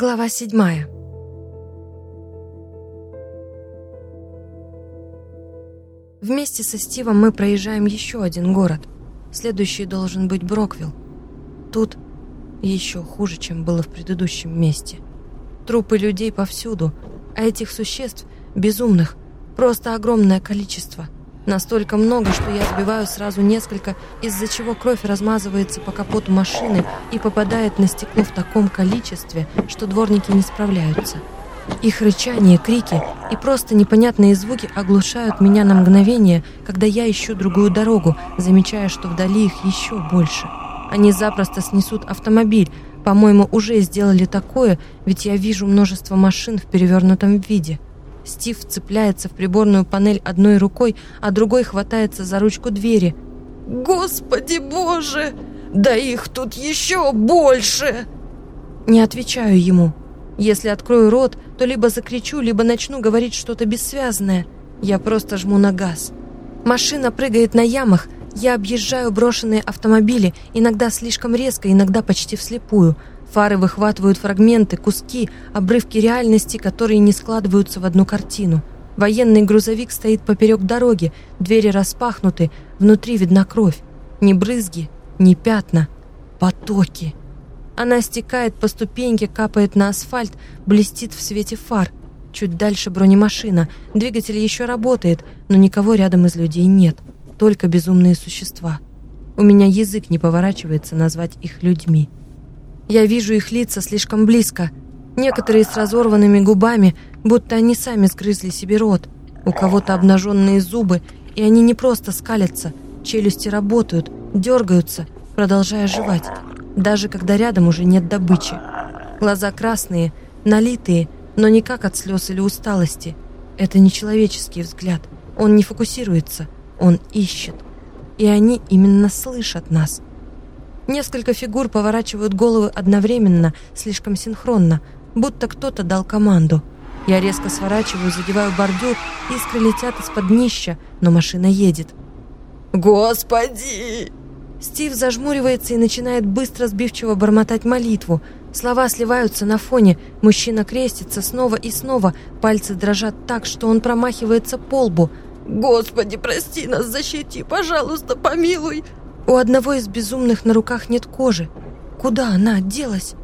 Глава седьмая. Вместе со Стивом мы проезжаем еще один город. Следующий должен быть Броквилл. Тут еще хуже, чем было в предыдущем месте. Трупы людей повсюду, а этих существ, безумных, просто огромное количество. Настолько много, что я сбиваю сразу несколько, из-за чего кровь размазывается по капоту машины и попадает на стекло в таком количестве, что дворники не справляются. Их рычание, крики и просто непонятные звуки оглушают меня на мгновение, когда я ищу другую дорогу, замечая, что вдали их еще больше. Они запросто снесут автомобиль. По-моему, уже сделали такое, ведь я вижу множество машин в перевернутом виде. Стив цепляется в приборную панель одной рукой, а другой хватается за ручку двери. «Господи боже! Да их тут еще больше!» Не отвечаю ему. Если открою рот, то либо закричу, либо начну говорить что-то бессвязное. Я просто жму на газ. Машина прыгает на ямах. Я объезжаю брошенные автомобили, иногда слишком резко, иногда почти вслепую. Фары выхватывают фрагменты, куски, обрывки реальности, которые не складываются в одну картину. Военный грузовик стоит поперек дороги, двери распахнуты, внутри видна кровь. Ни брызги, ни пятна, потоки. Она стекает по ступеньке, капает на асфальт, блестит в свете фар. Чуть дальше бронемашина. Двигатель еще работает, но никого рядом из людей нет. Только безумные существа. У меня язык не поворачивается назвать их людьми. Я вижу их лица слишком близко. Некоторые с разорванными губами, будто они сами сгрызли себе рот. У кого-то обнаженные зубы, и они не просто скалятся. Челюсти работают, дергаются, продолжая жевать даже когда рядом уже нет добычи. Глаза красные, налитые, но никак от слез или усталости. Это не человеческий взгляд. Он не фокусируется, он ищет. И они именно слышат нас. Несколько фигур поворачивают головы одновременно, слишком синхронно, будто кто-то дал команду. Я резко сворачиваю, задеваю бордюр, искры летят из-под днища, но машина едет. «Господи!» Стив зажмуривается и начинает быстро сбивчиво бормотать молитву. Слова сливаются на фоне. Мужчина крестится снова и снова. Пальцы дрожат так, что он промахивается по лбу. «Господи, прости нас, защити, пожалуйста, помилуй!» У одного из безумных на руках нет кожи. Куда она делась?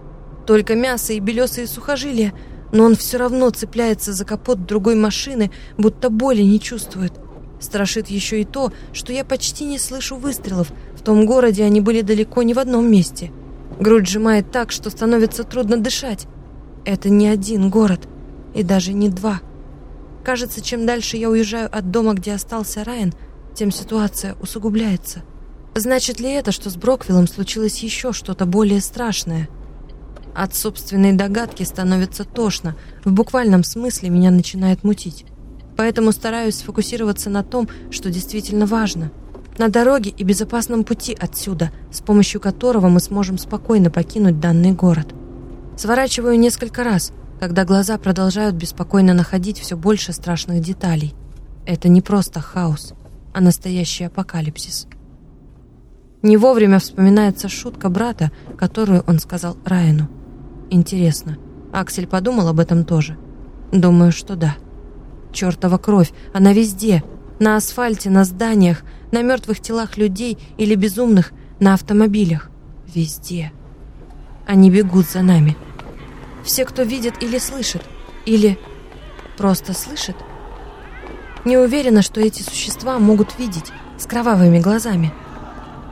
Только мясо и белесые сухожилия, но он все равно цепляется за капот другой машины, будто боли не чувствует. Страшит еще и то, что я почти не слышу выстрелов, том городе они были далеко не в одном месте. Грудь сжимает так, что становится трудно дышать. Это не один город, и даже не два. Кажется, чем дальше я уезжаю от дома, где остался Райан, тем ситуация усугубляется. Значит ли это, что с Броквиллом случилось еще что-то более страшное? От собственной догадки становится тошно. В буквальном смысле меня начинает мутить. Поэтому стараюсь сфокусироваться на том, что действительно важно – на дороге и безопасном пути отсюда, с помощью которого мы сможем спокойно покинуть данный город. Сворачиваю несколько раз, когда глаза продолжают беспокойно находить все больше страшных деталей. Это не просто хаос, а настоящий апокалипсис. Не вовремя вспоминается шутка брата, которую он сказал Райану. Интересно, Аксель подумал об этом тоже? Думаю, что да. Чертова кровь, она везде. На асфальте, на зданиях, на мертвых телах людей или безумных на автомобилях. Везде. Они бегут за нами. Все, кто видит или слышит, или просто слышит. Не уверена, что эти существа могут видеть с кровавыми глазами.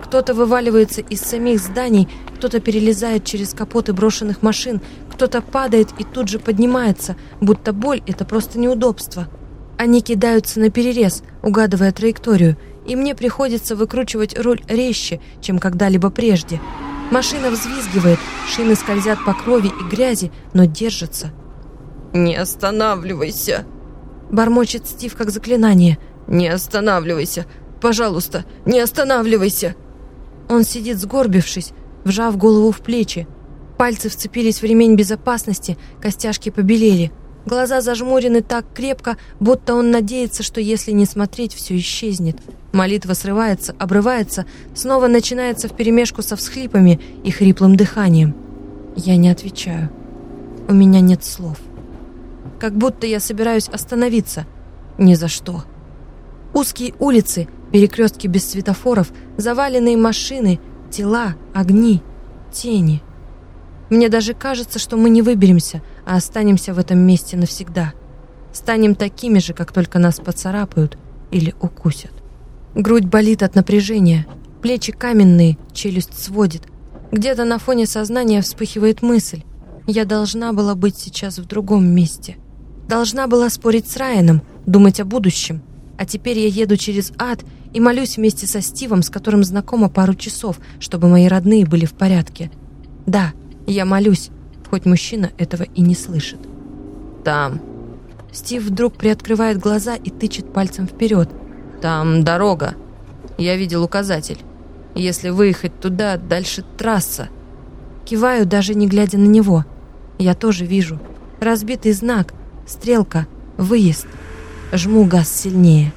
Кто-то вываливается из самих зданий, кто-то перелезает через капоты брошенных машин, кто-то падает и тут же поднимается, будто боль — это просто неудобство. Они кидаются на перерез, угадывая траекторию, и мне приходится выкручивать руль резче, чем когда-либо прежде. Машина взвизгивает, шины скользят по крови и грязи, но держатся. «Не останавливайся!» Бормочет Стив как заклинание. «Не останавливайся! Пожалуйста, не останавливайся!» Он сидит сгорбившись, вжав голову в плечи. Пальцы вцепились в ремень безопасности, костяшки побелели. Глаза зажмурены так крепко, будто он надеется, что если не смотреть, все исчезнет. Молитва срывается, обрывается, снова начинается вперемешку со всхлипами и хриплым дыханием. Я не отвечаю. У меня нет слов. Как будто я собираюсь остановиться. Ни за что. Узкие улицы, перекрестки без светофоров, заваленные машины, тела, огни, тени. Мне даже кажется, что мы не выберемся, а останемся в этом месте навсегда. Станем такими же, как только нас поцарапают или укусят. Грудь болит от напряжения, плечи каменные, челюсть сводит. Где-то на фоне сознания вспыхивает мысль. Я должна была быть сейчас в другом месте. Должна была спорить с Райаном, думать о будущем. А теперь я еду через ад и молюсь вместе со Стивом, с которым знакома пару часов, чтобы мои родные были в порядке. Да, я молюсь, хоть мужчина этого и не слышит. Там. Стив вдруг приоткрывает глаза и тычет пальцем вперед. Там дорога. Я видел указатель. Если выехать туда, дальше трасса. Киваю, даже не глядя на него. Я тоже вижу. Разбитый знак, стрелка, выезд. Жму газ сильнее.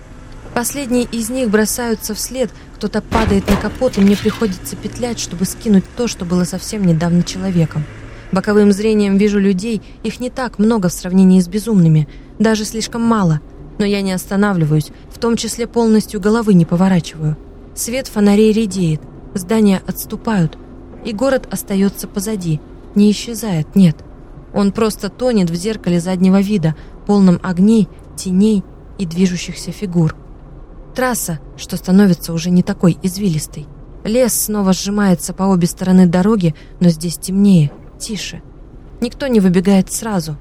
Последние из них бросаются вслед, кто-то падает на капот, и мне приходится петлять, чтобы скинуть то, что было совсем недавно человеком. Боковым зрением вижу людей, их не так много в сравнении с безумными, даже слишком мало. Но я не останавливаюсь, в том числе полностью головы не поворачиваю. Свет фонарей редеет, здания отступают, и город остается позади, не исчезает, нет. Он просто тонет в зеркале заднего вида, полном огней, теней и движущихся фигур. Трасса, что становится уже не такой извилистой. Лес снова сжимается по обе стороны дороги, но здесь темнее, тише. Никто не выбегает сразу.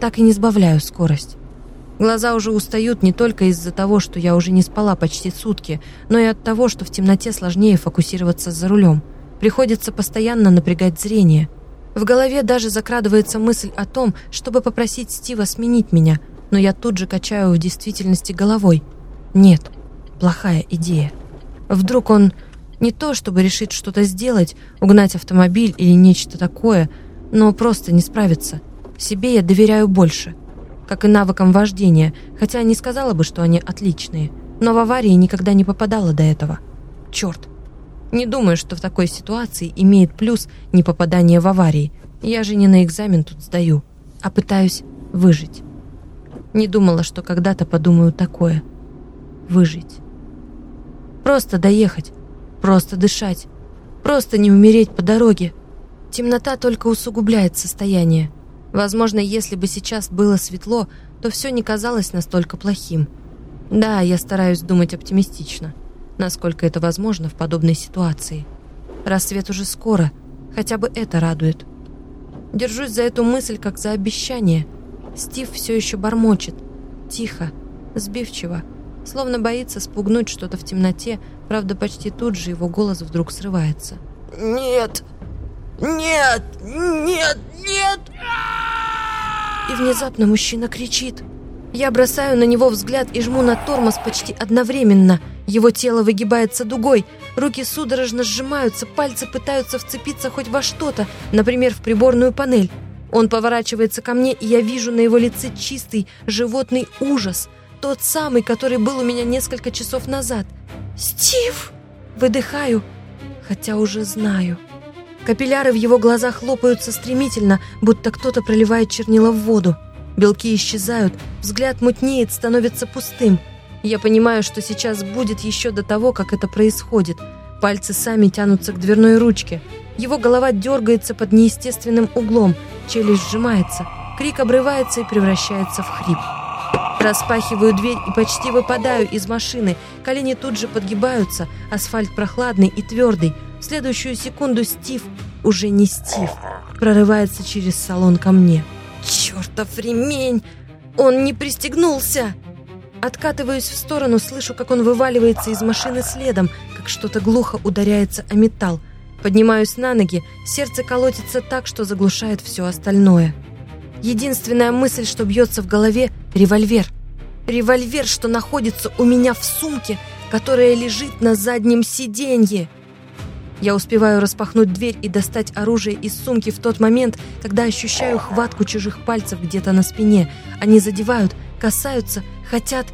Так и не сбавляю скорость. Глаза уже устают не только из-за того, что я уже не спала почти сутки, но и от того, что в темноте сложнее фокусироваться за рулем. Приходится постоянно напрягать зрение – в голове даже закрадывается мысль о том, чтобы попросить Стива сменить меня, но я тут же качаю в действительности головой. Нет, плохая идея. Вдруг он не то, чтобы решит что-то сделать, угнать автомобиль или нечто такое, но просто не справится. Себе я доверяю больше. Как и навыкам вождения, хотя не сказала бы, что они отличные. Но в аварии никогда не попадала до этого. Черт, не думаю, что в такой ситуации имеет плюс не попадание в аварии. Я же не на экзамен тут сдаю, а пытаюсь выжить. Не думала, что когда-то подумаю такое. Выжить. Просто доехать. Просто дышать. Просто не умереть по дороге. Темнота только усугубляет состояние. Возможно, если бы сейчас было светло, то все не казалось настолько плохим. Да, я стараюсь думать оптимистично насколько это возможно в подобной ситуации. Рассвет уже скоро, хотя бы это радует. Держусь за эту мысль, как за обещание. Стив все еще бормочет. Тихо, сбивчиво, словно боится спугнуть что-то в темноте, правда, почти тут же его голос вдруг срывается. «Нет! Нет! Нет! Нет!» И внезапно мужчина кричит. Я бросаю на него взгляд и жму на тормоз почти одновременно – его тело выгибается дугой, руки судорожно сжимаются, пальцы пытаются вцепиться хоть во что-то, например, в приборную панель. Он поворачивается ко мне, и я вижу на его лице чистый животный ужас, тот самый, который был у меня несколько часов назад. «Стив!» Выдыхаю, хотя уже знаю. Капилляры в его глазах лопаются стремительно, будто кто-то проливает чернила в воду. Белки исчезают, взгляд мутнеет, становится пустым – я понимаю, что сейчас будет еще до того, как это происходит. Пальцы сами тянутся к дверной ручке. Его голова дергается под неестественным углом, челюсть сжимается, крик обрывается и превращается в хрип. Распахиваю дверь и почти выпадаю из машины. Колени тут же подгибаются, асфальт прохладный и твердый. В следующую секунду Стив, уже не Стив, прорывается через салон ко мне. «Чертов ремень! Он не пристегнулся!» Откатываюсь в сторону, слышу, как он вываливается из машины следом, как что-то глухо ударяется о металл. Поднимаюсь на ноги, сердце колотится так, что заглушает все остальное. Единственная мысль, что бьется в голове — револьвер. Револьвер, что находится у меня в сумке, которая лежит на заднем сиденье. Я успеваю распахнуть дверь и достать оружие из сумки в тот момент, когда ощущаю хватку чужих пальцев где-то на спине. Они задевают, касаются, хотят,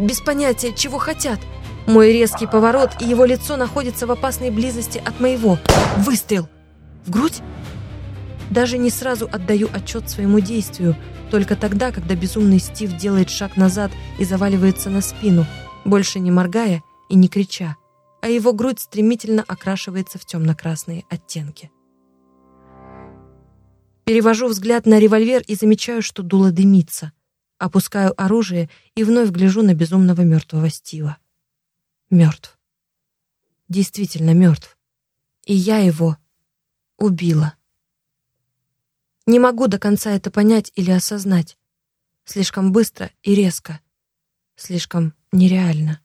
без понятия, чего хотят. Мой резкий поворот, и его лицо находится в опасной близости от моего. Выстрел. В грудь? Даже не сразу отдаю отчет своему действию, только тогда, когда безумный Стив делает шаг назад и заваливается на спину, больше не моргая и не крича, а его грудь стремительно окрашивается в темно-красные оттенки. Перевожу взгляд на револьвер и замечаю, что дуло дымится. Опускаю оружие и вновь гляжу на безумного мертвого Стива. Мертв. Действительно мертв. И я его убила. Не могу до конца это понять или осознать. Слишком быстро и резко. Слишком нереально.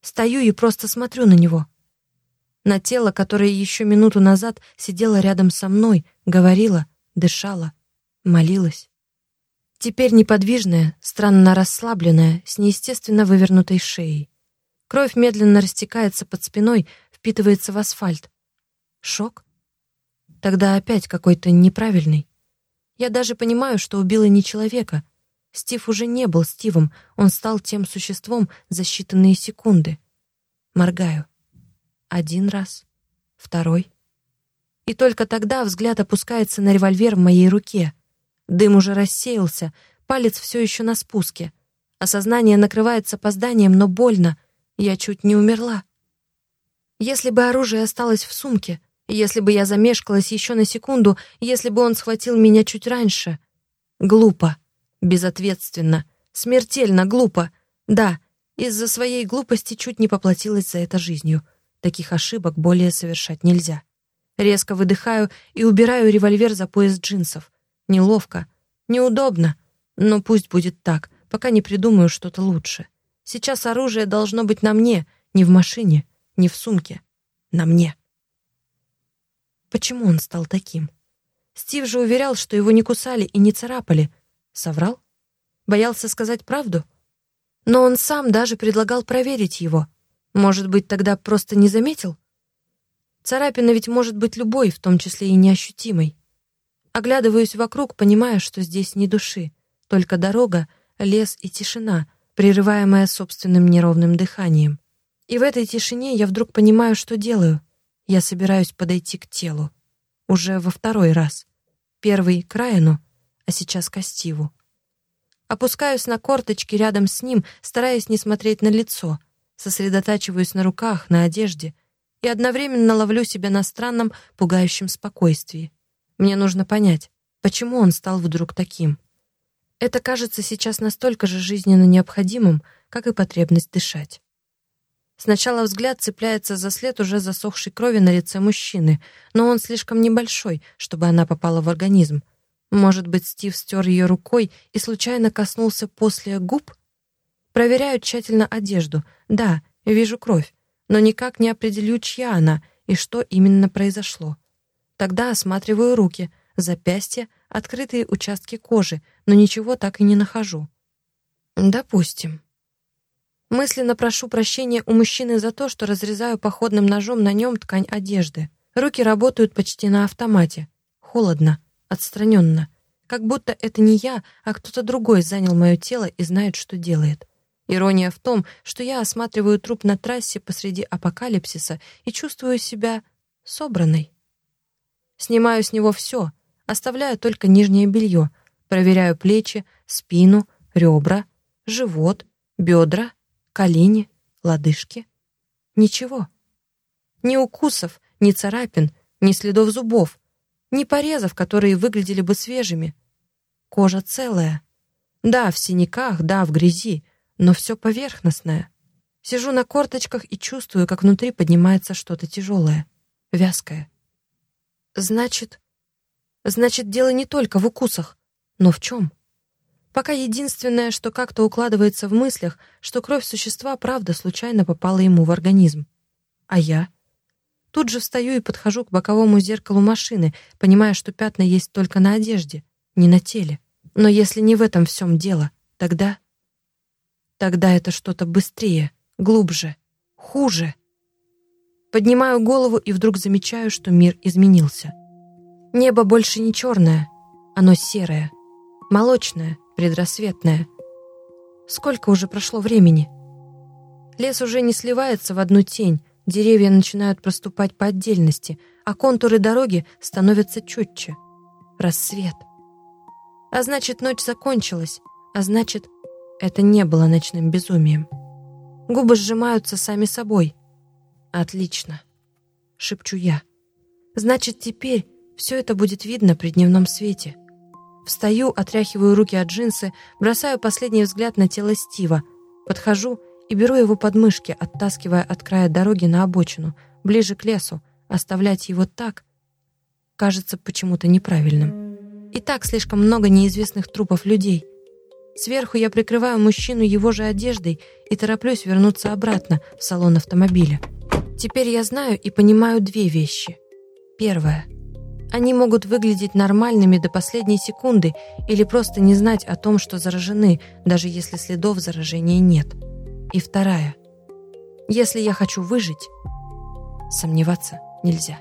Стою и просто смотрю на него. На тело, которое еще минуту назад сидело рядом со мной, говорило, дышала, молилась. Теперь неподвижная, странно расслабленная, с неестественно вывернутой шеей. Кровь медленно растекается под спиной, впитывается в асфальт. Шок? Тогда опять какой-то неправильный. Я даже понимаю, что убила не человека. Стив уже не был Стивом, он стал тем существом за считанные секунды. Моргаю. Один раз, второй. И только тогда взгляд опускается на револьвер в моей руке. Дым уже рассеялся, палец все еще на спуске. Осознание накрывается опозданием, но больно. Я чуть не умерла. Если бы оружие осталось в сумке, если бы я замешкалась еще на секунду, если бы он схватил меня чуть раньше. Глупо, безответственно, смертельно глупо. Да, из-за своей глупости чуть не поплатилась за это жизнью. Таких ошибок более совершать нельзя. Резко выдыхаю и убираю револьвер за пояс джинсов. Неловко, неудобно, но пусть будет так, пока не придумаю что-то лучше. Сейчас оружие должно быть на мне, не в машине, не в сумке. На мне. Почему он стал таким? Стив же уверял, что его не кусали и не царапали. Соврал? Боялся сказать правду? Но он сам даже предлагал проверить его. Может быть, тогда просто не заметил? Царапина ведь может быть любой, в том числе и неощутимой. Оглядываюсь вокруг, понимая, что здесь ни души, только дорога, лес и тишина, прерываемая собственным неровным дыханием. И в этой тишине я вдруг понимаю, что делаю. Я собираюсь подойти к телу. Уже во второй раз. Первый — к Райану, а сейчас к Астиву. Опускаюсь на корточки рядом с ним, стараясь не смотреть на лицо. Сосредотачиваюсь на руках, на одежде — и одновременно ловлю себя на странном, пугающем спокойствии. Мне нужно понять, почему он стал вдруг таким. Это кажется сейчас настолько же жизненно необходимым, как и потребность дышать. Сначала взгляд цепляется за след уже засохшей крови на лице мужчины, но он слишком небольшой, чтобы она попала в организм. Может быть, Стив стер ее рукой и случайно коснулся после губ? Проверяю тщательно одежду. Да, вижу кровь но никак не определю, чья она и что именно произошло. Тогда осматриваю руки, запястья, открытые участки кожи, но ничего так и не нахожу. Допустим. Мысленно прошу прощения у мужчины за то, что разрезаю походным ножом на нем ткань одежды. Руки работают почти на автомате. Холодно, отстраненно. Как будто это не я, а кто-то другой занял мое тело и знает, что делает. Ирония в том, что я осматриваю труп на трассе посреди апокалипсиса и чувствую себя собранной. Снимаю с него все, оставляю только нижнее белье, проверяю плечи, спину, ребра, живот, бедра, колени, лодыжки. Ничего. Ни укусов, ни царапин, ни следов зубов, ни порезов, которые выглядели бы свежими. Кожа целая. Да, в синяках, да, в грязи, но все поверхностное. Сижу на корточках и чувствую, как внутри поднимается что-то тяжелое, вязкое. Значит, значит, дело не только в укусах, но в чем? Пока единственное, что как-то укладывается в мыслях, что кровь существа правда случайно попала ему в организм. А я? Тут же встаю и подхожу к боковому зеркалу машины, понимая, что пятна есть только на одежде, не на теле. Но если не в этом всем дело, тогда... Тогда это что-то быстрее, глубже, хуже. Поднимаю голову и вдруг замечаю, что мир изменился. Небо больше не черное, оно серое, молочное, предрассветное. Сколько уже прошло времени? Лес уже не сливается в одну тень, деревья начинают проступать по отдельности, а контуры дороги становятся четче. рассвет. А значит, ночь закончилась, а значит, это не было ночным безумием. Губы сжимаются сами собой. «Отлично», — шепчу я. «Значит, теперь все это будет видно при дневном свете». Встаю, отряхиваю руки от джинсы, бросаю последний взгляд на тело Стива, подхожу и беру его подмышки, оттаскивая от края дороги на обочину, ближе к лесу. Оставлять его так кажется почему-то неправильным. И так слишком много неизвестных трупов людей. Сверху я прикрываю мужчину его же одеждой и тороплюсь вернуться обратно в салон автомобиля. Теперь я знаю и понимаю две вещи. Первое. Они могут выглядеть нормальными до последней секунды или просто не знать о том, что заражены, даже если следов заражения нет. И вторая. Если я хочу выжить, сомневаться нельзя.